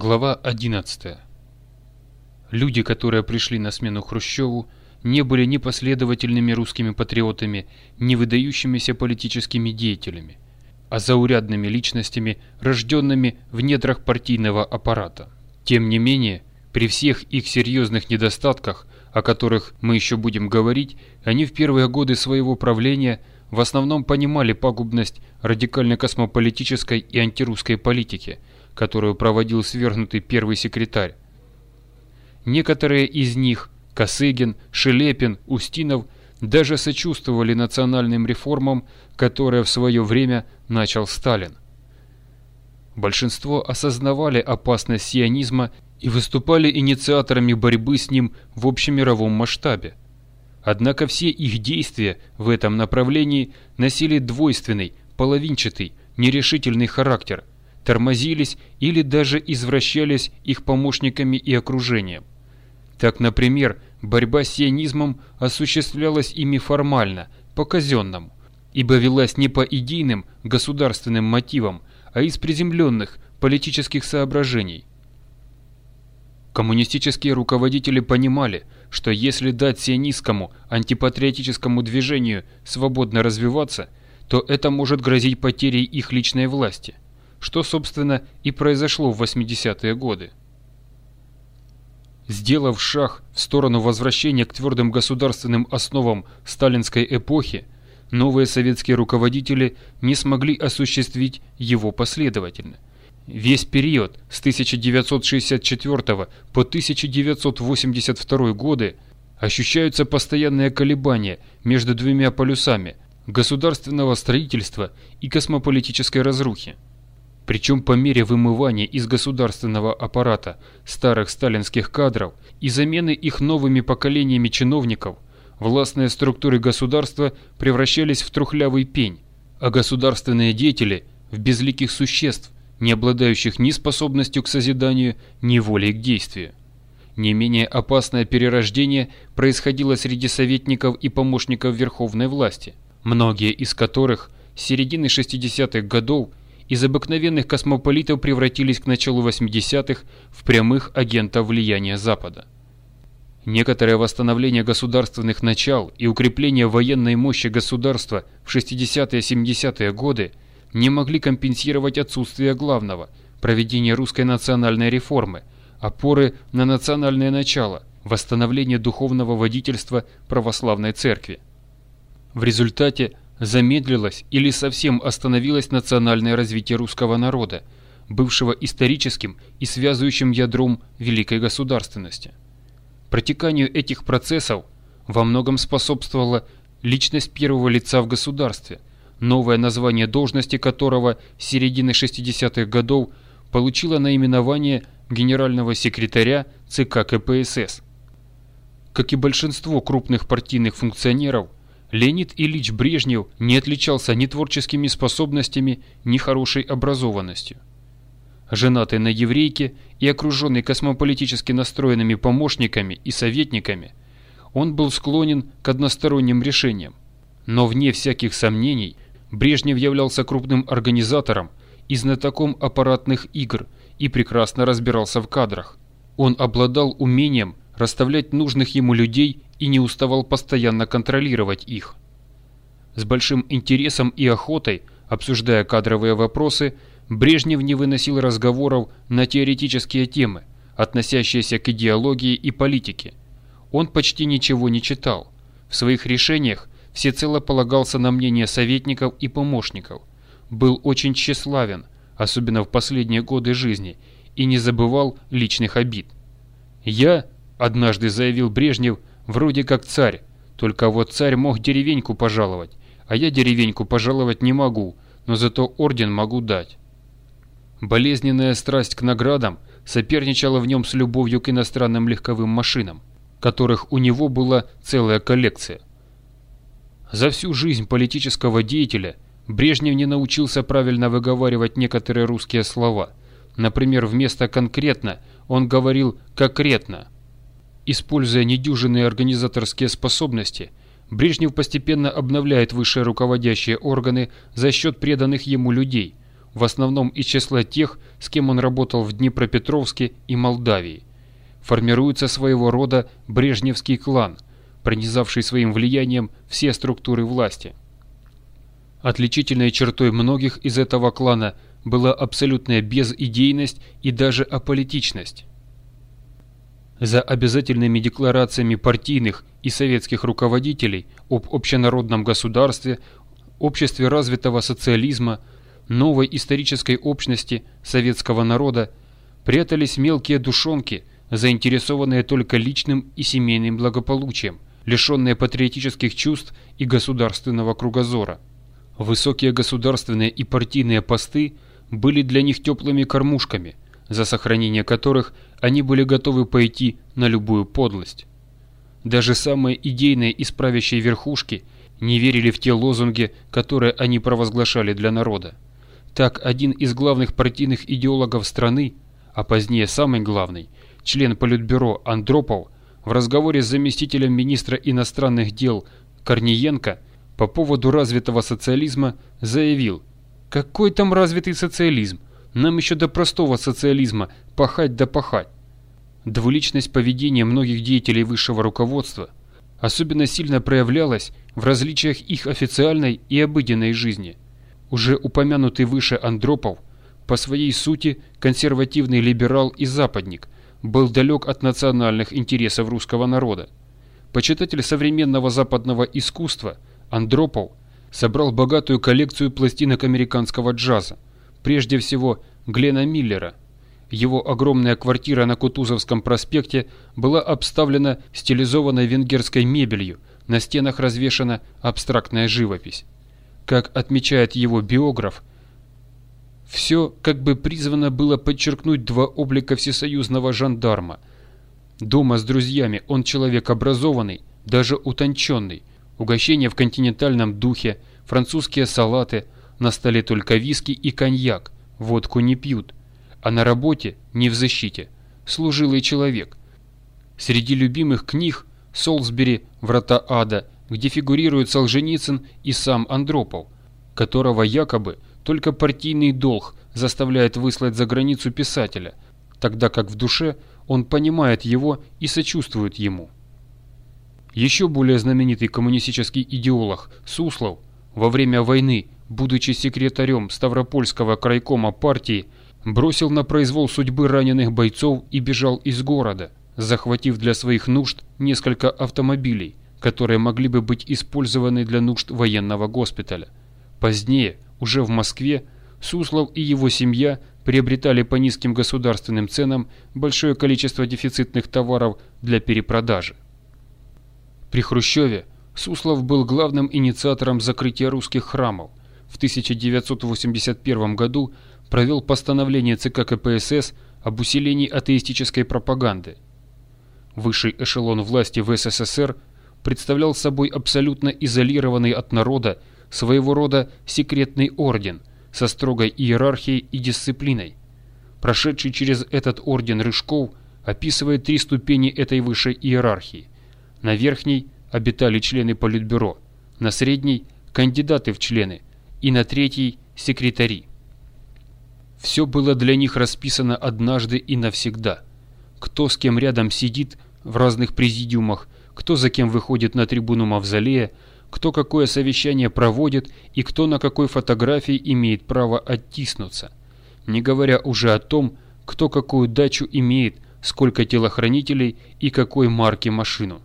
Глава 11. Люди, которые пришли на смену Хрущеву, не были ни последовательными русскими патриотами, ни выдающимися политическими деятелями, а заурядными личностями, рожденными в недрах партийного аппарата. Тем не менее, при всех их серьезных недостатках, о которых мы еще будем говорить, они в первые годы своего правления в основном понимали пагубность радикально-космополитической и антирусской политики – которую проводил свергнутый первый секретарь. Некоторые из них, Косыгин, Шелепин, Устинов, даже сочувствовали национальным реформам, которые в свое время начал Сталин. Большинство осознавали опасность сионизма и выступали инициаторами борьбы с ним в общемировом масштабе. Однако все их действия в этом направлении носили двойственный, половинчатый, нерешительный характер – тормозились или даже извращались их помощниками и окружением. Так, например, борьба с сионизмом осуществлялась ими формально, по-казенному, ибо велась не по идейным государственным мотивам, а из приземленных политических соображений. Коммунистические руководители понимали, что если дать сионистскому антипатриотическому движению свободно развиваться, то это может грозить потерей их личной власти – что, собственно, и произошло в 80-е годы. Сделав шаг в сторону возвращения к твердым государственным основам сталинской эпохи, новые советские руководители не смогли осуществить его последовательно. Весь период с 1964 по 1982 годы ощущаются постоянные колебания между двумя полюсами государственного строительства и космополитической разрухи. Причем по мере вымывания из государственного аппарата старых сталинских кадров и замены их новыми поколениями чиновников, властные структуры государства превращались в трухлявый пень, а государственные деятели – в безликих существ, не обладающих ни способностью к созиданию, ни волей к действию. Не менее опасное перерождение происходило среди советников и помощников верховной власти, многие из которых с середины 60-х годов из обыкновенных космополитов превратились к началу 80-х в прямых агентов влияния Запада. Некоторое восстановление государственных начал и укрепление военной мощи государства в 60-70-е годы не могли компенсировать отсутствие главного – проведения русской национальной реформы, опоры на национальное начало, восстановление духовного водительства православной церкви. В результате замедлилось или совсем остановилось национальное развитие русского народа, бывшего историческим и связывающим ядром великой государственности. Протеканию этих процессов во многом способствовала личность первого лица в государстве, новое название должности которого с середины 60-х годов получило наименование генерального секретаря ЦК КПСС. Как и большинство крупных партийных функционеров, Леонид Ильич Брежнев не отличался ни творческими способностями, ни хорошей образованностью. Женатый на еврейке и окруженный космополитически настроенными помощниками и советниками, он был склонен к односторонним решениям. Но вне всяких сомнений Брежнев являлся крупным организатором и знатоком аппаратных игр и прекрасно разбирался в кадрах. Он обладал умением расставлять нужных ему людей и не уставал постоянно контролировать их. С большим интересом и охотой, обсуждая кадровые вопросы, Брежнев не выносил разговоров на теоретические темы, относящиеся к идеологии и политике. Он почти ничего не читал. В своих решениях всецело полагался на мнение советников и помощников. Был очень тщеславен, особенно в последние годы жизни, и не забывал личных обид. «Я», — однажды заявил Брежнев, Вроде как царь, только вот царь мог деревеньку пожаловать, а я деревеньку пожаловать не могу, но зато орден могу дать. Болезненная страсть к наградам соперничала в нем с любовью к иностранным легковым машинам, которых у него была целая коллекция. За всю жизнь политического деятеля Брежнев не научился правильно выговаривать некоторые русские слова. Например, вместо «конкретно» он говорил «конкретно», Используя недюжинные организаторские способности, Брежнев постепенно обновляет высшие руководящие органы за счет преданных ему людей, в основном из числа тех, с кем он работал в Днепропетровске и Молдавии. Формируется своего рода Брежневский клан, пронизавший своим влиянием все структуры власти. Отличительной чертой многих из этого клана была абсолютная безидейность и даже аполитичность. За обязательными декларациями партийных и советских руководителей об общенародном государстве, обществе развитого социализма, новой исторической общности советского народа прятались мелкие душонки, заинтересованные только личным и семейным благополучием, лишенные патриотических чувств и государственного кругозора. Высокие государственные и партийные посты были для них теплыми кормушками, за сохранение которых они были готовы пойти на любую подлость. Даже самые идейные и правящей верхушки не верили в те лозунги, которые они провозглашали для народа. Так один из главных партийных идеологов страны, а позднее самый главный, член Политбюро Андропов, в разговоре с заместителем министра иностранных дел Корниенко по поводу развитого социализма заявил «Какой там развитый социализм? Нам еще до простого социализма пахать да пахать». Двуличность поведения многих деятелей высшего руководства особенно сильно проявлялась в различиях их официальной и обыденной жизни. Уже упомянутый выше Андропов, по своей сути консервативный либерал и западник, был далек от национальных интересов русского народа. Почитатель современного западного искусства Андропов собрал богатую коллекцию пластинок американского джаза, прежде всего Глена Миллера – его огромная квартира на Кутузовском проспекте была обставлена стилизованной венгерской мебелью, на стенах развешана абстрактная живопись. Как отмечает его биограф, все как бы призвано было подчеркнуть два облика всесоюзного жандарма. Дома с друзьями он человек образованный, даже утонченный, угощения в континентальном духе, французские салаты, на столе только виски и коньяк, водку не пьют, а на работе не в защите. Служилый человек. Среди любимых книг Солсбери «Врата ада», где фигурирует Солженицын и сам Андропов, которого якобы только партийный долг заставляет выслать за границу писателя, тогда как в душе он понимает его и сочувствует ему. Еще более знаменитый коммунистический идеолог Суслов во время войны, будучи секретарем Ставропольского крайкома партии, бросил на произвол судьбы раненых бойцов и бежал из города, захватив для своих нужд несколько автомобилей, которые могли бы быть использованы для нужд военного госпиталя. Позднее, уже в Москве, Суслов и его семья приобретали по низким государственным ценам большое количество дефицитных товаров для перепродажи. При Хрущеве Суслов был главным инициатором закрытия русских храмов. В 1981 году провел постановление ЦК КПСС об усилении атеистической пропаганды. Высший эшелон власти в СССР представлял собой абсолютно изолированный от народа своего рода секретный орден со строгой иерархией и дисциплиной. Прошедший через этот орден Рыжков описывает три ступени этой высшей иерархии. На верхней обитали члены Политбюро, на средней – кандидаты в члены и на третьей – секретари. Все было для них расписано однажды и навсегда. Кто с кем рядом сидит в разных президиумах, кто за кем выходит на трибуну Мавзолея, кто какое совещание проводит и кто на какой фотографии имеет право оттиснуться. Не говоря уже о том, кто какую дачу имеет, сколько телохранителей и какой марки машину.